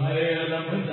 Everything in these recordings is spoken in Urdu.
رمضان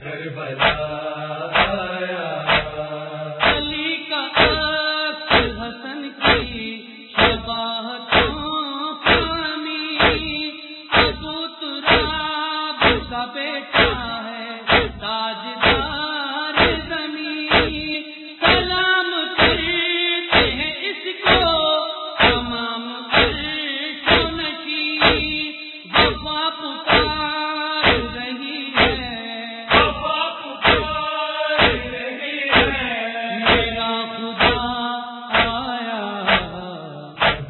کربلا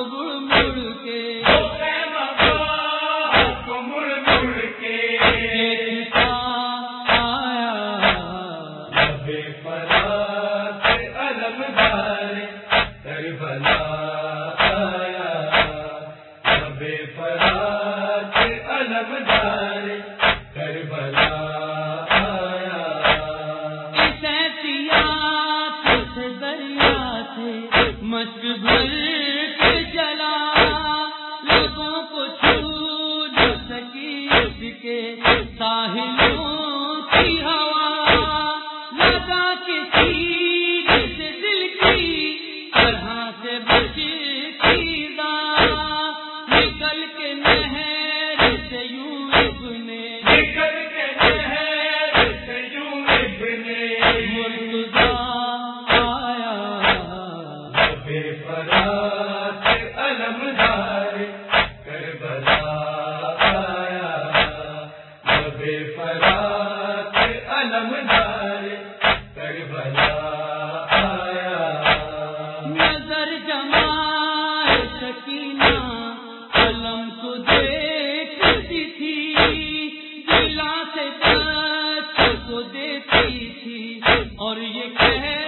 مڑ کے سے دیتی تھی اور یہ کہہ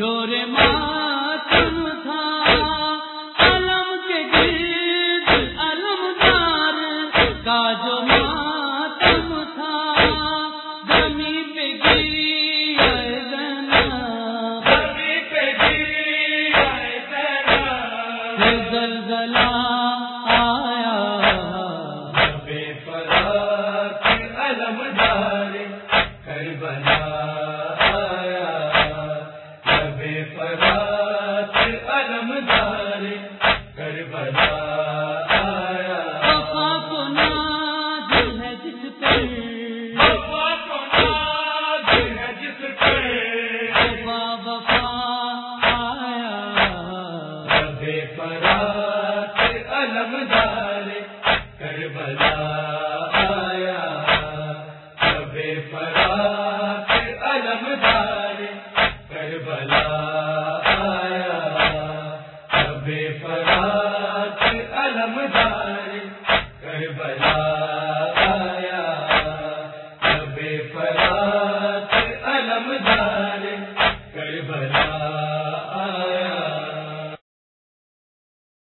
شور ماتم کربلا